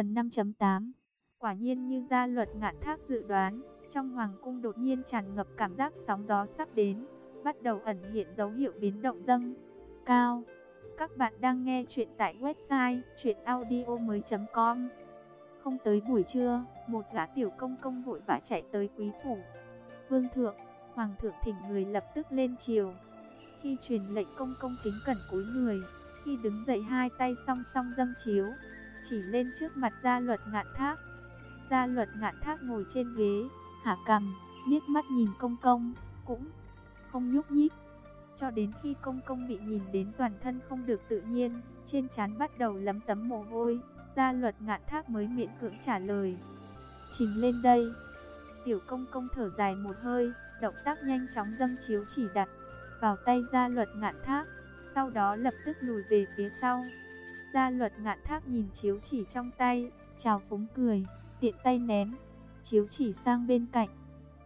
Phần 5.8 Quả nhiên như gia luật ngạn thác dự đoán, trong hoàng cung đột nhiên tràn ngập cảm giác sóng gió sắp đến, bắt đầu ẩn hiện dấu hiệu biến động dâng cao. Các bạn đang nghe chuyện tại website chuyenaudio.com Không tới buổi trưa, một gã tiểu công công vội vã chạy tới quý phủ. Vương thượng, hoàng thượng thỉnh người lập tức lên triều. Khi truyền lệnh công công kính cẩn cúi người, khi đứng dậy hai tay song song dâng chiếu, chỉ lên trước mặt gia luật ngạn thác. Gia luật ngạn thác ngồi trên ghế, hạ cằm, liếc mắt nhìn công công, cũng không nhúc nhích. Cho đến khi công công bị nhìn đến toàn thân không được tự nhiên, trên trán bắt đầu lấm tấm mồ hôi, gia luật ngạn thác mới miễn cưỡng trả lời. Trình lên đây. Tiểu công công thở dài một hơi, động tác nhanh chóng dâng chiếu chỉ đặt vào tay gia luật ngạn thác, sau đó lập tức lùi về phía sau. Gia luật ngạn thác nhìn chiếu chỉ trong tay, chào phúng cười, tiện tay ném, chiếu chỉ sang bên cạnh.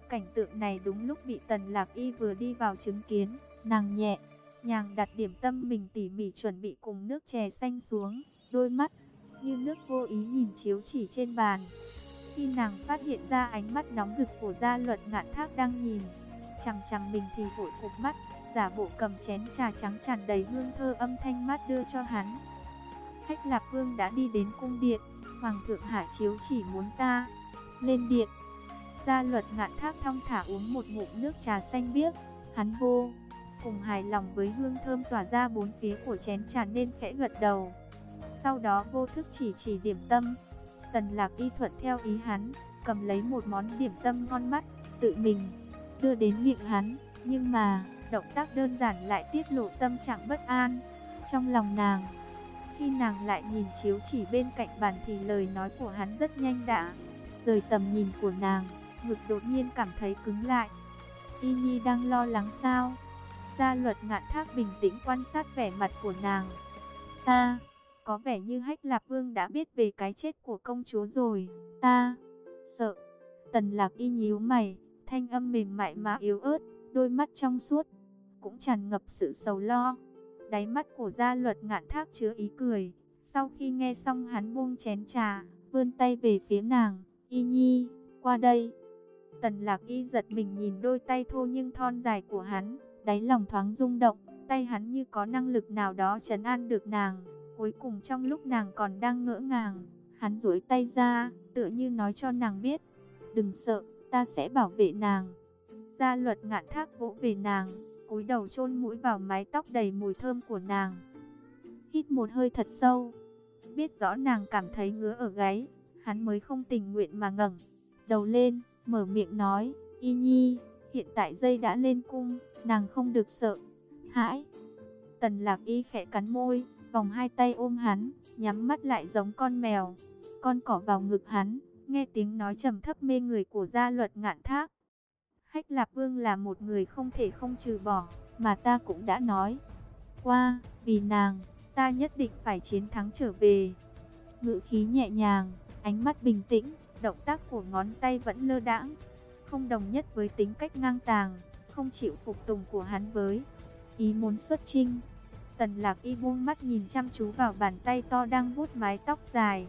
Cảnh tượng này đúng lúc bị tần lạc y vừa đi vào chứng kiến, nàng nhẹ, nhàng đặt điểm tâm mình tỉ mỉ chuẩn bị cùng nước chè xanh xuống, đôi mắt, như nước vô ý nhìn chiếu chỉ trên bàn. Khi nàng phát hiện ra ánh mắt nóng rực của gia luật ngạn thác đang nhìn, chằm chằm mình thì vội cục mắt, giả bộ cầm chén trà trắng tràn đầy hương thơ âm thanh mát đưa cho hắn. Hách Lạp Vương đã đi đến cung điện, Hoàng thượng hạ chiếu chỉ muốn ta lên điện. Gia luật ngạn thác thong thả uống một ngụm nước trà xanh biếc, hắn vô cùng hài lòng với hương thơm tỏa ra bốn phía của chén trà nên khẽ gật đầu. Sau đó vô thức chỉ chỉ điểm tâm, tần lạc y thuận theo ý hắn, cầm lấy một món điểm tâm ngon mắt, tự mình đưa đến miệng hắn, nhưng mà động tác đơn giản lại tiết lộ tâm trạng bất an trong lòng nàng. Khi nàng lại nhìn chiếu chỉ bên cạnh bàn thì lời nói của hắn rất nhanh đã rời tầm nhìn của nàng, ngực đột nhiên cảm thấy cứng lại. Y Nhi đang lo lắng sao? Gia luật ngạn thác bình tĩnh quan sát vẻ mặt của nàng. Ta, có vẻ như hách Lạp vương đã biết về cái chết của công chúa rồi. Ta, sợ. Tần lạc y nhíu mày, thanh âm mềm mại mà yếu ớt, đôi mắt trong suốt, cũng tràn ngập sự sầu lo. Đáy mắt của gia luật ngạn thác chứa ý cười. Sau khi nghe xong hắn buông chén trà, vươn tay về phía nàng. Y nhi, qua đây. Tần lạc y giật mình nhìn đôi tay thô nhưng thon dài của hắn. Đáy lòng thoáng rung động, tay hắn như có năng lực nào đó trấn an được nàng. Cuối cùng trong lúc nàng còn đang ngỡ ngàng, hắn duỗi tay ra, tựa như nói cho nàng biết. Đừng sợ, ta sẽ bảo vệ nàng. Gia luật ngạn thác vỗ về nàng, cúi đầu chôn mũi vào mái tóc đầy mùi thơm của nàng. Hít một hơi thật sâu, biết rõ nàng cảm thấy ngứa ở gáy, hắn mới không tình nguyện mà ngẩng đầu lên, mở miệng nói, "Y Nhi, hiện tại dây đã lên cung, nàng không được sợ." Hãi. Tần Lạc Y khẽ cắn môi, vòng hai tay ôm hắn, nhắm mắt lại giống con mèo. Con cỏ vào ngực hắn, nghe tiếng nói trầm thấp mê người của gia luật ngạn thác. Hách Lạp Vương là một người không thể không trừ bỏ, mà ta cũng đã nói. Qua, vì nàng, ta nhất định phải chiến thắng trở về. Ngữ khí nhẹ nhàng, ánh mắt bình tĩnh, động tác của ngón tay vẫn lơ đãng, không đồng nhất với tính cách ngang tàng, không chịu phục tùng của hắn với ý muốn xuất chinh. Tần lạc y buông mắt nhìn chăm chú vào bàn tay to đang vuốt mái tóc dài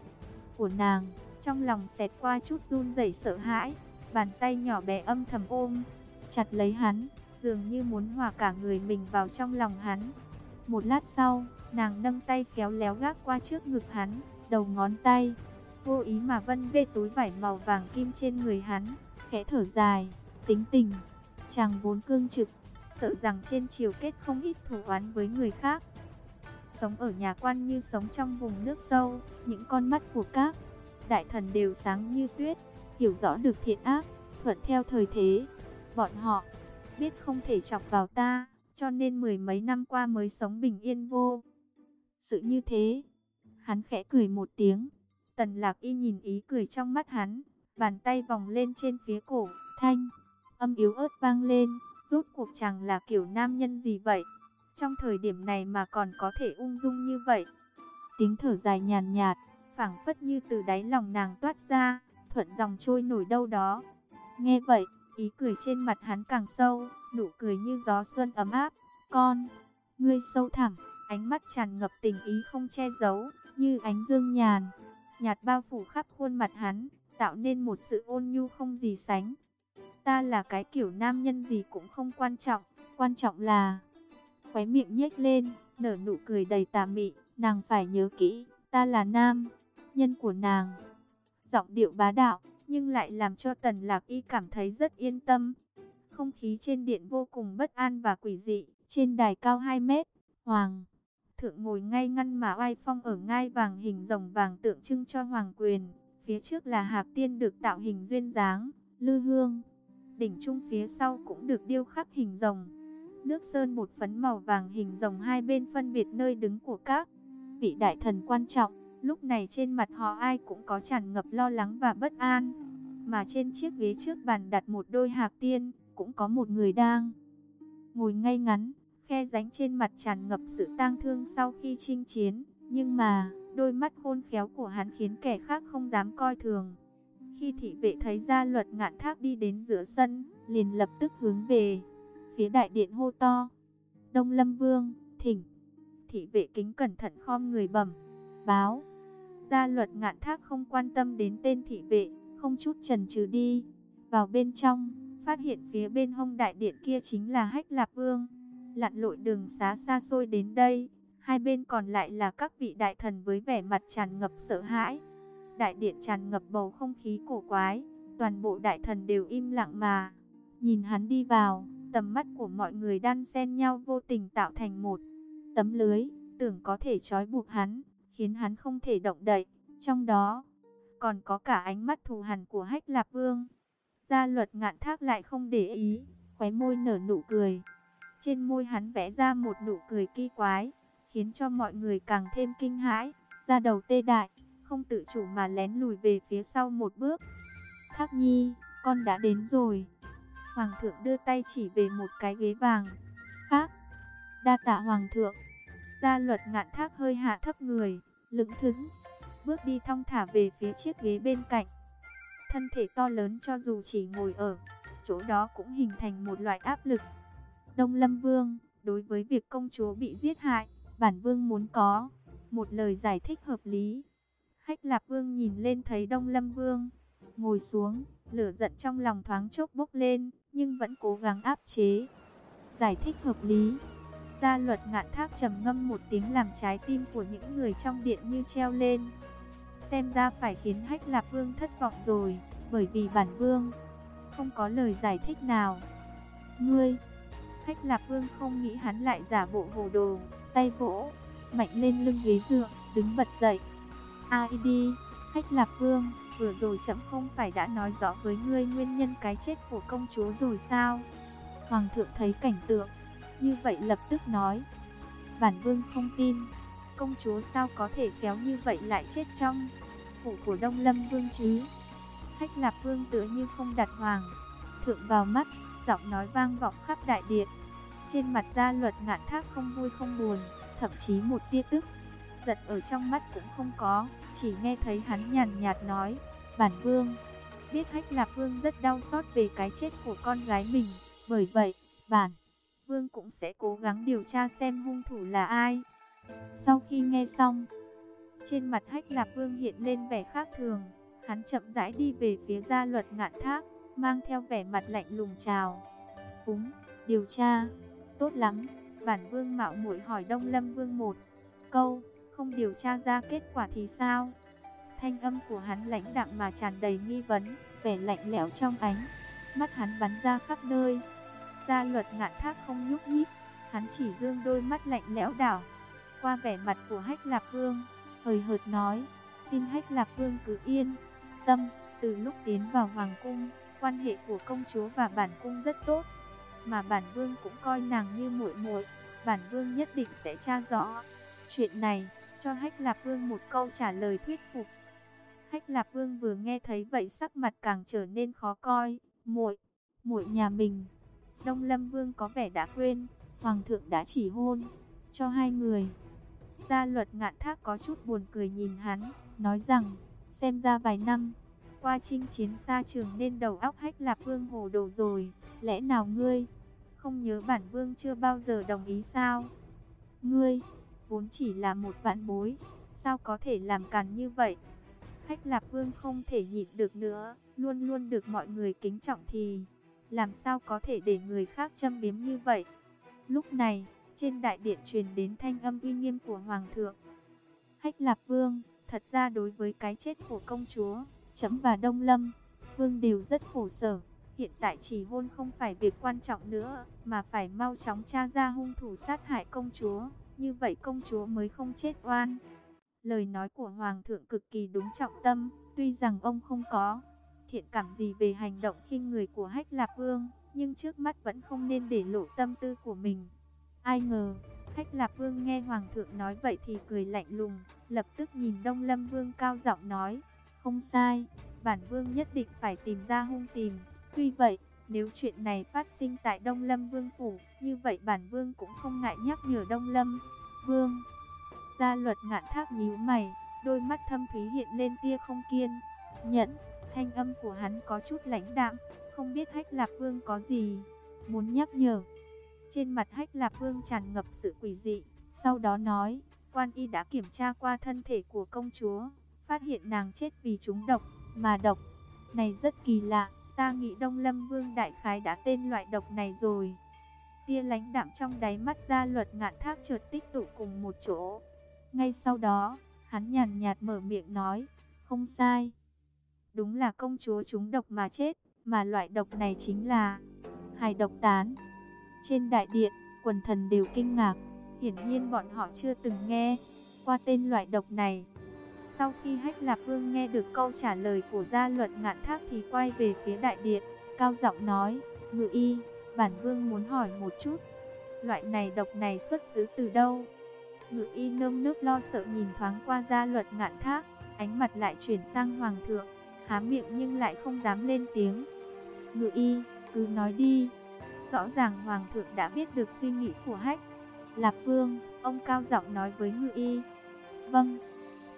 của nàng, trong lòng xẹt qua chút run rẩy sợ hãi. Bàn tay nhỏ bé âm thầm ôm, chặt lấy hắn, dường như muốn hòa cả người mình vào trong lòng hắn. Một lát sau, nàng nâng tay khéo léo gác qua trước ngực hắn, đầu ngón tay, vô ý mà vân vê túi vải màu vàng kim trên người hắn, khẽ thở dài, tính tình, chàng vốn cương trực, sợ rằng trên chiều kết không ít thù oán với người khác. Sống ở nhà quan như sống trong vùng nước sâu, những con mắt của các đại thần đều sáng như tuyết, hiểu rõ được thiện ác, thuận theo thời thế. Bọn họ biết không thể chọc vào ta, cho nên mười mấy năm qua mới sống bình yên vô. Sự như thế, hắn khẽ cười một tiếng. Tần lạc y nhìn ý cười trong mắt hắn, bàn tay vòng lên trên phía cổ, thanh, âm yếu ớt vang lên, rốt cuộc chàng là kiểu nam nhân gì vậy. Trong thời điểm này mà còn có thể ung dung như vậy. Tiếng thở dài nhàn nhạt, phảng phất như từ đáy lòng nàng toát ra thuận dòng trôi nổi đâu đó. Nghe vậy, ý cười trên mặt hắn càng sâu, nụ cười như gió xuân ấm áp. Con, ngươi sâu thẳm, ánh mắt tràn ngập tình ý không che giấu, như ánh dương nhàn. nhạt bao phủ khắp khuôn mặt hắn, tạo nên một sự ôn nhu không gì sánh. Ta là cái kiểu nam nhân gì cũng không quan trọng, quan trọng là... Khóe miệng nhếch lên, nở nụ cười đầy tà mị, nàng phải nhớ kỹ, ta là nam, nhân của nàng. Giọng điệu bá đạo, nhưng lại làm cho Tần Lạc Y cảm thấy rất yên tâm. Không khí trên điện vô cùng bất an và quỷ dị, trên đài cao 2 mét, Hoàng thượng ngồi ngay ngăn mà oai phong ở ngai vàng hình rồng vàng tượng trưng cho hoàng quyền. Phía trước là hạc tiên được tạo hình duyên dáng, lư hương. Đỉnh trung phía sau cũng được điêu khắc hình rồng. Nước sơn một phấn màu vàng hình rồng hai bên phân biệt nơi đứng của các vị đại thần quan trọng. Lúc này trên mặt họ ai cũng có tràn ngập lo lắng và bất an. Mà trên chiếc ghế trước bàn đặt một đôi hạc tiên, cũng có một người đang ngồi ngay ngắn, khe ránh trên mặt tràn ngập sự tang thương sau khi chinh chiến. Nhưng mà, đôi mắt khôn khéo của hắn khiến kẻ khác không dám coi thường. Khi thị vệ thấy gia luật ngạn thác đi đến giữa sân, liền lập tức hướng về phía đại điện hô to. Đông Lâm Vương, thỉnh. Thị vệ kính cẩn thận khom người bẩm, báo. Gia luật ngạn thác không quan tâm đến tên thị vệ, không chút chần chừ đi. Vào bên trong, phát hiện phía bên hông đại điện kia chính là Hách Lạp Vương lặn lội đường xá xa xôi đến đây. Hai bên còn lại là các vị đại thần với vẻ mặt tràn ngập sợ hãi. Đại điện tràn ngập bầu không khí cổ quái, toàn bộ đại thần đều im lặng mà. Nhìn hắn đi vào, tầm mắt của mọi người đan xen nhau vô tình tạo thành một tấm lưới, tưởng có thể trói buộc hắn, khiến hắn không thể động đậy. Trong đó, còn có cả ánh mắt thù hằn của Hách Lạp Vương. Gia luật ngạn thác lại không để ý, khóe môi nở nụ cười. Trên môi hắn vẽ ra một nụ cười kỳ quái, khiến cho mọi người càng thêm kinh hãi, ra đầu tê đại, không tự chủ mà lén lùi về phía sau một bước. Thác nhi, con đã đến rồi. Hoàng thượng đưa tay chỉ về một cái ghế vàng. Khác, đa tạ hoàng thượng. Gia luật ngạn thác hơi hạ thấp người, lững thững, bước đi thong thả về phía chiếc ghế bên cạnh. Thân thể to lớn cho dù chỉ ngồi ở chỗ đó cũng hình thành một loại áp lực Đông Lâm Vương, đối với việc công chúa bị giết hại, bản vương muốn có một lời giải thích hợp lý. Hách Lạp Vương nhìn lên thấy Đông Lâm Vương, ngồi xuống, lửa giận trong lòng thoáng chốc bốc lên, nhưng vẫn cố gắng áp chế. Giải thích hợp lý. Gia luật ngạn thác trầm ngâm một tiếng làm trái tim của những người trong điện như treo lên. Xem ra phải khiến Hách Lạp Vương thất vọng rồi, bởi vì bản vương không có lời giải thích nào. Ngươi Hách Lạp Vương không nghĩ hắn lại giả bộ hồ đồ, tay vỗ, mạnh lên lưng ghế dựa, đứng bật dậy. Ai đi, Hách Lạp Vương, vừa rồi chậm không phải đã nói rõ với ngươi nguyên nhân cái chết của công chúa rồi sao? Hoàng thượng thấy cảnh tượng, như vậy lập tức nói. Bản Vương không tin, công chúa sao có thể kéo như vậy lại chết trong phủ của Đông Lâm Vương chứ? Hách Lạp Vương tựa như không đặt hoàng thượng vào mắt, giọng nói vang vọng khắp đại điện. Trên mặt gia luật ngạn thác không vui không buồn, thậm chí một tia tức. giật ở trong mắt cũng không có, chỉ nghe thấy hắn nhàn nhạt nói, bản vương. Biết hách lạp vương rất đau xót về cái chết của con gái mình, bởi vậy, bản vương cũng sẽ cố gắng điều tra xem hung thủ là ai. Sau khi nghe xong, trên mặt hách lạp vương hiện lên vẻ khác thường, hắn chậm rãi đi về phía gia luật ngạn thác mang theo vẻ mặt lạnh lùng chào. Phúng, điều tra, tốt lắm, bản vương mạo muội hỏi Đông Lâm Vương một câu, không điều tra ra kết quả thì sao? Thanh âm của hắn lãnh đạm mà tràn đầy nghi vấn, vẻ lạnh lẽo trong ánh, mắt hắn bắn ra khắp nơi. Gia luật ngạn thác không nhúc nhích, hắn chỉ dương đôi mắt lạnh lẽo đảo qua vẻ mặt của Hách Lạp Vương, hời hợt nói, xin Hách Lạp Vương cứ yên tâm, từ lúc tiến vào hoàng cung, Quan hệ của công chúa và bản cung rất tốt, mà bản vương cũng coi nàng như muội muội, bản vương nhất định sẽ tra rõ chuyện này, cho Hách Lạp Vương một câu trả lời thuyết phục. Hách Lạp Vương vừa nghe thấy vậy sắc mặt càng trở nên khó coi, muội, muội nhà mình. Đông Lâm Vương có vẻ đã quên, hoàng thượng đã chỉ hôn cho hai người. Gia luật ngạn thác có chút buồn cười nhìn hắn, nói rằng, xem ra vài năm qua chinh chiến xa trường nên đầu óc hách lạp vương hồ đồ rồi. Lẽ nào ngươi không nhớ bản vương chưa bao giờ đồng ý sao? Ngươi vốn chỉ là một vạn bối, sao có thể làm càn như vậy? Hách Lạp Vương không thể nhịn được nữa, luôn luôn được mọi người kính trọng thì làm sao có thể để người khác châm biếm như vậy. Lúc này, trên đại điện truyền đến thanh âm uy nghiêm của Hoàng thượng. Hách Lạp Vương, thật ra đối với cái chết của công chúa, Chấm và Đông Lâm, Vương đều rất khổ sở. Hiện tại chỉ hôn không phải việc quan trọng nữa, mà phải mau chóng tra ra hung thủ sát hại công chúa. Như vậy công chúa mới không chết oan. Lời nói của Hoàng thượng cực kỳ đúng trọng tâm, tuy rằng ông không có thiện cảm gì về hành động khinh người của Hách Lạp Vương, nhưng trước mắt vẫn không nên để lộ tâm tư của mình. Ai ngờ, Hách Lạp Vương nghe Hoàng thượng nói vậy thì cười lạnh lùng, lập tức nhìn Đông Lâm Vương cao giọng nói, không sai, bản Vương nhất định phải tìm ra hung tìm. Tuy vậy, nếu chuyện này phát sinh tại Đông Lâm Vương Phủ, như vậy bản Vương cũng không ngại nhắc nhở Đông Lâm Vương. Gia luật ngạn thác nhíu mày, đôi mắt thâm thúy hiện lên tia không kiên, nhẫn. Thanh âm của hắn có chút lãnh đạm, không biết Hách Lạp Vương có gì muốn nhắc nhở. Trên mặt Hách Lạp Vương tràn ngập sự quỷ dị, sau đó nói, quan y đã kiểm tra qua thân thể của công chúa, phát hiện nàng chết vì trúng độc, mà độc này rất kỳ lạ, ta nghĩ Đông Lâm Vương đại khái đã tên loại độc này rồi. Tia lãnh đạm trong đáy mắt Ra luật ngạn thác chợt tích tụ cùng một chỗ. Ngay sau đó, hắn nhàn nhạt mở miệng nói, không sai. Đúng là công chúa chúng độc mà chết, mà loại độc này chính là hài độc tán. Trên đại điện, quần thần đều kinh ngạc, hiển nhiên bọn họ chưa từng nghe qua tên loại độc này. Sau khi Hách Lạp Vương nghe được câu trả lời của gia luật ngạn thác thì quay về phía đại điện, cao giọng nói, ngự y, bản vương muốn hỏi một chút, loại này độc này xuất xứ từ đâu? Ngự y nơm nước lo sợ nhìn thoáng qua gia luật ngạn thác, ánh mặt lại chuyển sang hoàng thượng há miệng nhưng lại không dám lên tiếng. Ngự y, cứ nói đi. Rõ ràng Hoàng thượng đã biết được suy nghĩ của Hách. Lạp Vương, ông cao giọng nói với Ngự y. Vâng,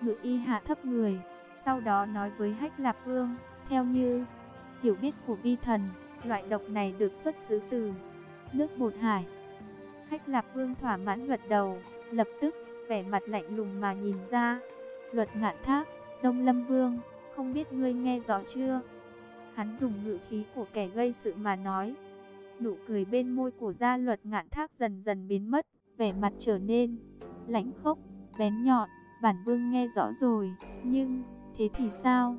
Ngự y hạ thấp người, sau đó nói với Hách Lạp Vương, theo như hiểu biết của vi thần, loại độc này được xuất xứ từ nước bột hải. Hách Lạp Vương thỏa mãn gật đầu, lập tức vẻ mặt lạnh lùng mà nhìn ra. Luật ngạn thác, Đông Lâm Vương, không biết ngươi nghe rõ chưa? Hắn dùng ngữ khí của kẻ gây sự mà nói. Nụ cười bên môi của gia luật ngạn thác dần dần biến mất, vẻ mặt trở nên lãnh khốc, bén nhọn. Bản vương nghe rõ rồi, nhưng thế thì sao?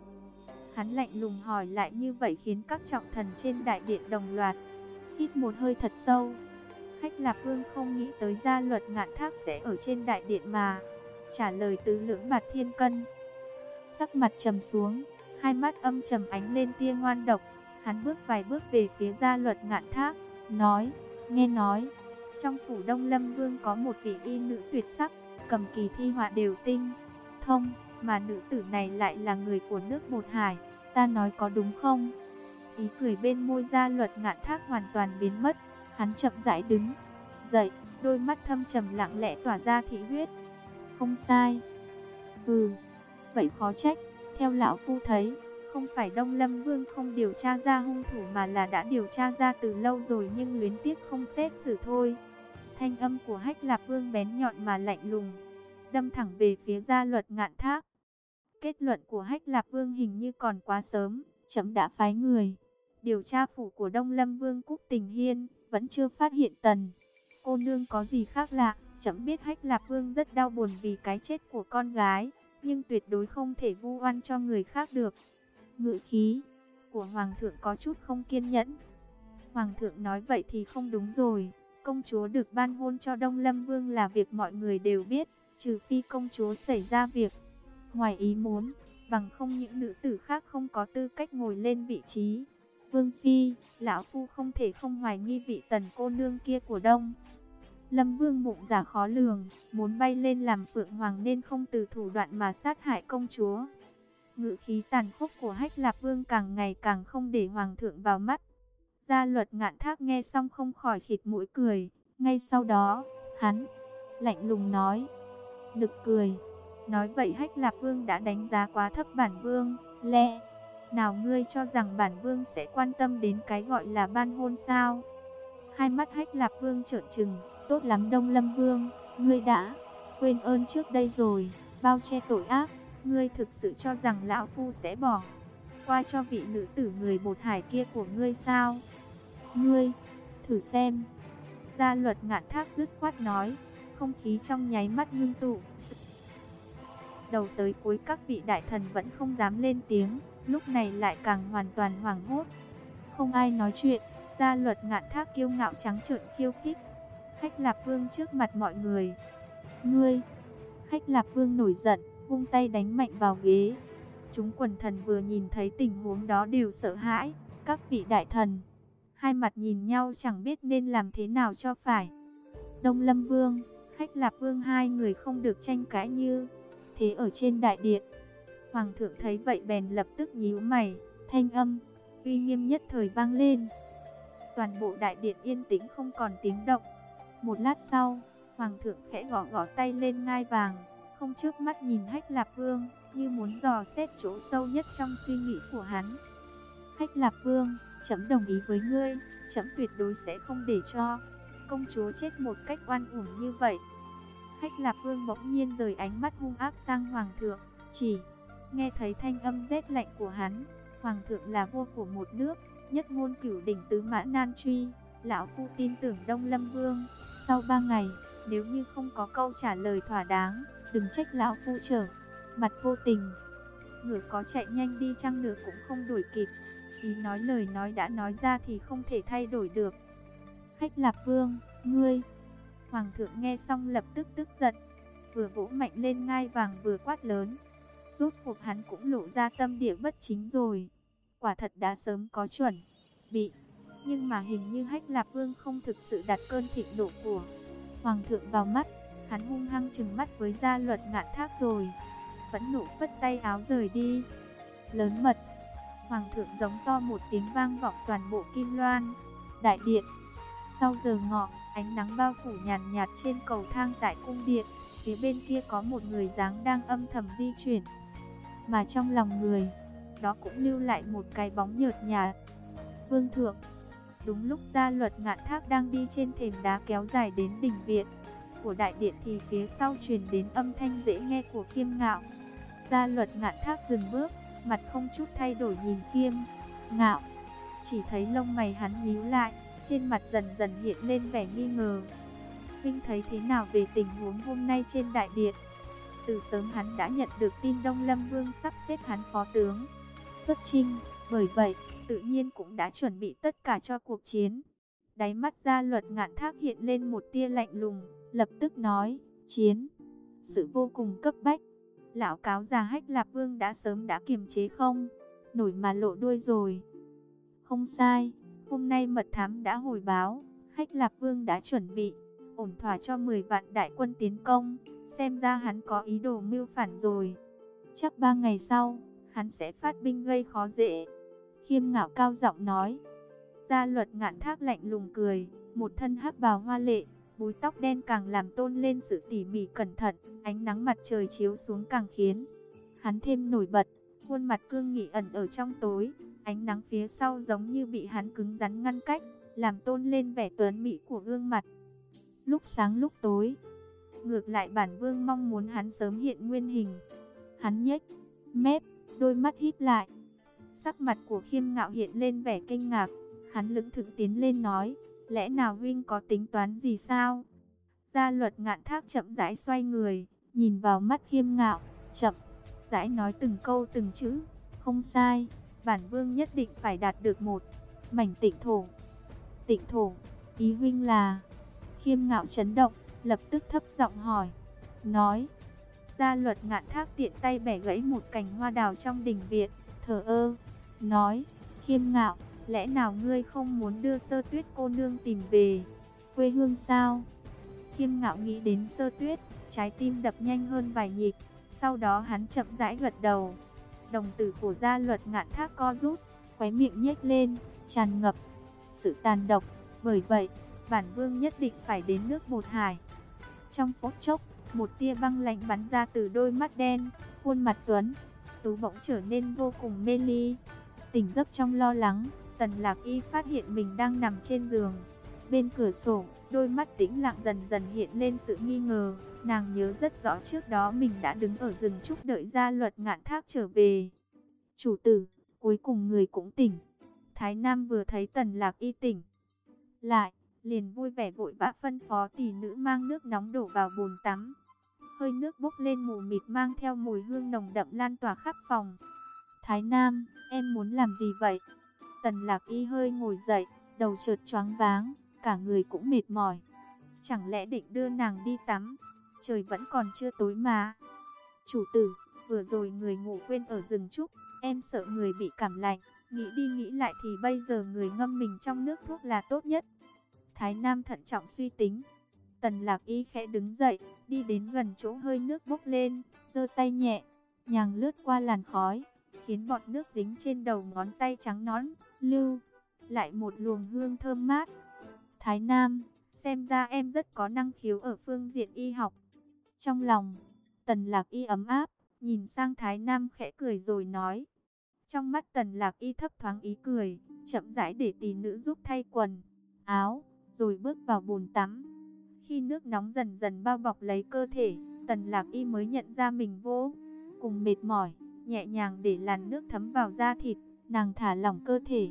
Hắn lạnh lùng hỏi lại như vậy khiến các trọng thần trên đại điện đồng loạt hít một hơi thật sâu. Hách Lạc Vương không nghĩ tới gia luật ngạn thác sẽ ở trên đại điện mà trả lời tứ lưỡng bạt thiên cân sắc mặt trầm xuống, hai mắt âm trầm ánh lên tia ngoan độc. Hắn bước vài bước về phía gia luật ngạn thác, nói, nghe nói, trong phủ Đông Lâm Vương có một vị y nữ tuyệt sắc, cầm kỳ thi họa đều tinh, thông, mà nữ tử này lại là người của nước Bột Hải, ta nói có đúng không? Ý cười bên môi gia luật ngạn thác hoàn toàn biến mất, hắn chậm rãi đứng, dậy, đôi mắt thâm trầm lặng lẽ tỏa ra thị huyết. Không sai. Ừ, Vậy khó trách, theo lão phu thấy, không phải Đông Lâm Vương không điều tra ra hung thủ mà là đã điều tra ra từ lâu rồi nhưng luyến tiếc không xét xử thôi. Thanh âm của Hách Lạp Vương bén nhọn mà lạnh lùng, đâm thẳng về phía gia luật ngạn thác. Kết luận của Hách Lạp Vương hình như còn quá sớm, chấm đã phái người. Điều tra phủ của Đông Lâm Vương Cúc Tình Hiên, vẫn chưa phát hiện tần. Cô nương có gì khác lạ, chấm biết Hách Lạp Vương rất đau buồn vì cái chết của con gái nhưng tuyệt đối không thể vu oan cho người khác được. Ngự khí của Hoàng thượng có chút không kiên nhẫn. Hoàng thượng nói vậy thì không đúng rồi. Công chúa được ban hôn cho Đông Lâm Vương là việc mọi người đều biết, trừ phi công chúa xảy ra việc. Ngoài ý muốn, bằng không những nữ tử khác không có tư cách ngồi lên vị trí. Vương Phi, Lão Phu không thể không hoài nghi vị tần cô nương kia của Đông. Lâm Vương bụng giả khó lường, muốn bay lên làm phượng hoàng nên không từ thủ đoạn mà sát hại công chúa. Ngự khí tàn khốc của Hách Lạp Vương càng ngày càng không để hoàng thượng vào mắt. Gia luật ngạn thác nghe xong không khỏi khịt mũi cười, ngay sau đó, hắn lạnh lùng nói, nực cười. Nói vậy Hách Lạp Vương đã đánh giá quá thấp bản vương, lẽ nào ngươi cho rằng bản vương sẽ quan tâm đến cái gọi là ban hôn sao? Hai mắt Hách Lạp Vương trợn trừng, Tốt lắm Đông Lâm Vương, ngươi đã quên ơn trước đây rồi, bao che tội ác, Ngươi thực sự cho rằng lão phu sẽ bỏ qua cho vị nữ tử người bột hải kia của ngươi sao? Ngươi, thử xem. Gia luật ngạn thác dứt khoát nói, không khí trong nháy mắt ngưng tụ. Đầu tới cuối các vị đại thần vẫn không dám lên tiếng, lúc này lại càng hoàn toàn hoảng hốt. Không ai nói chuyện, gia luật ngạn thác kiêu ngạo trắng trợn khiêu khích. Hách Lạp Vương trước mặt mọi người. Ngươi! Hách Lạp Vương nổi giận, vung tay đánh mạnh vào ghế. Chúng quần thần vừa nhìn thấy tình huống đó đều sợ hãi. Các vị đại thần, hai mặt nhìn nhau chẳng biết nên làm thế nào cho phải. Đông Lâm Vương, Hách Lạp Vương hai người không được tranh cãi như thế ở trên đại điện. Hoàng thượng thấy vậy bèn lập tức nhíu mày, thanh âm, uy nghiêm nhất thời vang lên. Toàn bộ đại điện yên tĩnh không còn tiếng động. Một lát sau, Hoàng thượng khẽ gõ gõ tay lên ngai vàng, không trước mắt nhìn Hách Lạp Vương, như muốn dò xét chỗ sâu nhất trong suy nghĩ của hắn. Hách Lạp Vương, chấm đồng ý với ngươi, chấm tuyệt đối sẽ không để cho công chúa chết một cách oan uổng như vậy. Hách Lạp Vương bỗng nhiên rời ánh mắt hung ác sang Hoàng thượng, chỉ nghe thấy thanh âm rét lạnh của hắn. Hoàng thượng là vua của một nước, nhất ngôn cửu đỉnh tứ mã nan truy, lão phu tin tưởng Đông Lâm Vương. Sau ba ngày, nếu như không có câu trả lời thỏa đáng, đừng trách lão phu trở mặt vô tình. Ngựa có chạy nhanh đi chăng nữa cũng không đuổi kịp. Ý nói lời nói đã nói ra thì không thể thay đổi được. Hách Lạp Vương, ngươi. Hoàng thượng nghe xong lập tức tức giận, vừa vỗ mạnh lên ngai vàng vừa quát lớn. Rốt cuộc hắn cũng lộ ra tâm địa bất chính rồi. Quả thật đã sớm có chuẩn bị, nhưng mà hình như Hách Lạp Vương không thực sự đặt cơn thịnh nộ của Hoàng thượng vào mắt, hắn hung hăng trừng mắt với gia luật ngạn thác rồi. Vẫn nộ phất tay áo rời đi. Lớn mật, Hoàng thượng giống to một tiếng vang vọng toàn bộ kim loan. Đại điện, sau giờ ngọ, ánh nắng bao phủ nhàn nhạt trên cầu thang tại cung điện. Phía bên kia có một người dáng đang âm thầm di chuyển. Mà trong lòng người, đó cũng lưu lại một cái bóng nhợt nhạt. Vương thượng, đúng lúc gia luật ngạn thác đang đi trên thềm đá kéo dài đến đỉnh viện của đại điện thì phía sau truyền đến âm thanh dễ nghe của khiêm ngạo. Gia luật ngạn thác dừng bước, mặt không chút thay đổi nhìn khiêm, ngạo. Chỉ thấy lông mày hắn nhíu lại, trên mặt dần dần hiện lên vẻ nghi ngờ. Vinh thấy thế nào về tình huống hôm nay trên đại điện? Từ sớm hắn đã nhận được tin Đông Lâm Vương sắp xếp hắn phó tướng, xuất chinh, bởi vậy, tự nhiên cũng đã chuẩn bị tất cả cho cuộc chiến. Đáy mắt gia luật ngạn thác hiện lên một tia lạnh lùng, lập tức nói, chiến, sự vô cùng cấp bách. Lão cáo già hách lạp vương đã sớm đã kiềm chế không, nổi mà lộ đuôi rồi. Không sai, hôm nay mật thám đã hồi báo, hách lạp vương đã chuẩn bị, ổn thỏa cho 10 vạn đại quân tiến công, xem ra hắn có ý đồ mưu phản rồi. Chắc ba ngày sau, hắn sẽ phát binh gây khó dễ. Khiêm ngạo cao giọng nói. Gia luật ngạn thác lạnh lùng cười, một thân hắc bào hoa lệ, búi tóc đen càng làm tôn lên sự tỉ mỉ cẩn thận, ánh nắng mặt trời chiếu xuống càng khiến hắn thêm nổi bật, khuôn mặt cương nghị ẩn ở trong tối, ánh nắng phía sau giống như bị hắn cứng rắn ngăn cách, làm tôn lên vẻ tuấn mỹ của gương mặt. Lúc sáng lúc tối, ngược lại bản vương mong muốn hắn sớm hiện nguyên hình. Hắn nhếch mép, đôi mắt híp lại. Sắc mặt của khiêm ngạo hiện lên vẻ kinh ngạc, hắn lững thững tiến lên nói, lẽ nào huynh có tính toán gì sao? Gia luật ngạn thác chậm rãi xoay người, nhìn vào mắt khiêm ngạo, chậm, rãi nói từng câu từng chữ, không sai, bản vương nhất định phải đạt được một mảnh tịnh thổ. Tịnh thổ, ý huynh là, khiêm ngạo chấn động, lập tức thấp giọng hỏi, nói, gia luật ngạn thác tiện tay bẻ gãy một cành hoa đào trong đình viện, thờ ơ, nói, khiêm ngạo, lẽ nào ngươi không muốn đưa sơ tuyết cô nương tìm về, quê hương sao? Khiêm ngạo nghĩ đến sơ tuyết, trái tim đập nhanh hơn vài nhịp, sau đó hắn chậm rãi gật đầu. Đồng tử của gia luật ngạn thác co rút, khóe miệng nhếch lên, tràn ngập sự tàn độc, bởi vậy, bản vương nhất định phải đến nước bột hải. Trong phút chốc, một tia băng lạnh bắn ra từ đôi mắt đen, khuôn mặt Tuấn, Tú bỗng trở nên vô cùng mê ly. Tỉnh giấc trong lo lắng, Tần Lạc Y phát hiện mình đang nằm trên giường. Bên cửa sổ, đôi mắt tĩnh lặng dần dần hiện lên sự nghi ngờ. Nàng nhớ rất rõ trước đó mình đã đứng ở rừng trúc đợi gia luật ngạn thác trở về. Chủ tử, cuối cùng người cũng tỉnh. Thái Nam vừa thấy tần lạc y tỉnh. Lại, liền vui vẻ vội vã phân phó tỷ nữ mang nước nóng đổ vào bồn tắm. Hơi nước bốc lên mù mịt mang theo mùi hương nồng đậm lan tỏa khắp phòng. Thái Nam, em muốn làm gì vậy? Tần lạc y hơi ngồi dậy, đầu chợt choáng váng, cả người cũng mệt mỏi. Chẳng lẽ định đưa nàng đi tắm? Trời vẫn còn chưa tối mà. Chủ tử, vừa rồi người ngủ quên ở rừng trúc, em sợ người bị cảm lạnh. Nghĩ đi nghĩ lại thì bây giờ người ngâm mình trong nước thuốc là tốt nhất. Thái Nam thận trọng suy tính. Tần lạc y khẽ đứng dậy, đi đến gần chỗ hơi nước bốc lên, giơ tay nhẹ, nhàng lướt qua làn khói, khiến bọt nước dính trên đầu ngón tay trắng nón, lưu, lại một luồng hương thơm mát. Thái Nam, xem ra em rất có năng khiếu ở phương diện y học. Trong lòng, tần lạc y ấm áp, nhìn sang Thái Nam khẽ cười rồi nói. Trong mắt tần lạc y thấp thoáng ý cười, chậm rãi để tỷ nữ giúp thay quần, áo, rồi bước vào bồn tắm. Khi nước nóng dần dần bao bọc lấy cơ thể, tần lạc y mới nhận ra mình vô cùng mệt mỏi, nhẹ nhàng để làn nước thấm vào da thịt, nàng thả lỏng cơ thể.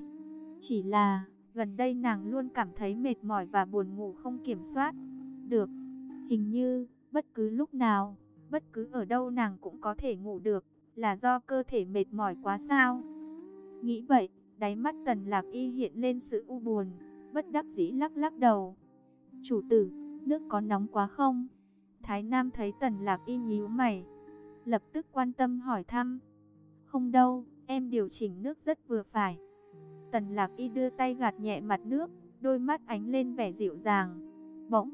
Chỉ là, gần đây nàng luôn cảm thấy mệt mỏi và buồn ngủ không kiểm soát được. Hình như, bất cứ lúc nào, bất cứ ở đâu nàng cũng có thể ngủ được, là do cơ thể mệt mỏi quá sao? Nghĩ vậy, đáy mắt tần lạc y hiện lên sự u buồn, bất đắc dĩ lắc lắc đầu. Chủ tử, nước có nóng quá không? Thái Nam thấy tần lạc y nhíu mày, lập tức quan tâm hỏi thăm. Không đâu, em điều chỉnh nước rất vừa phải. Tần lạc y đưa tay gạt nhẹ mặt nước, đôi mắt ánh lên vẻ dịu dàng. Bỗng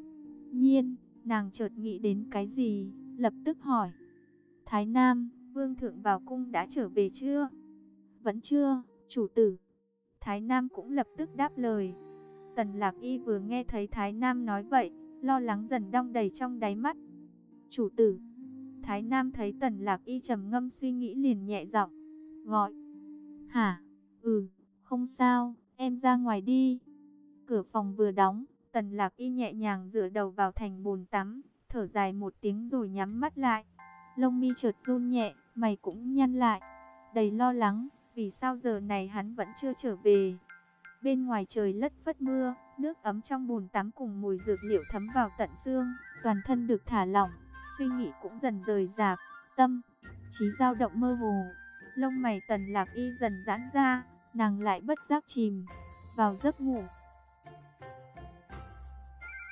nhiên, nàng chợt nghĩ đến cái gì, lập tức hỏi. Thái Nam, Vương Thượng vào cung đã trở về chưa? Vẫn chưa, chủ tử. Thái Nam cũng lập tức đáp lời. Tần Lạc Y vừa nghe thấy Thái Nam nói vậy, lo lắng dần đong đầy trong đáy mắt. Chủ tử. Thái Nam thấy Tần Lạc Y trầm ngâm suy nghĩ liền nhẹ giọng, gọi. Hả? Ừ, không sao, em ra ngoài đi. Cửa phòng vừa đóng, Tần Lạc Y nhẹ nhàng dựa đầu vào thành bồn tắm, thở dài một tiếng rồi nhắm mắt lại. Lông mi chợt run nhẹ, mày cũng nhăn lại, đầy lo lắng, vì sao giờ này hắn vẫn chưa trở về. Bên ngoài trời lất phất mưa, nước ấm trong bồn tắm cùng mùi dược liệu thấm vào tận xương, toàn thân được thả lỏng, suy nghĩ cũng dần rời rạc, tâm, trí dao động mơ hồ. Lông mày tần lạc y dần giãn ra, nàng lại bất giác chìm vào giấc ngủ.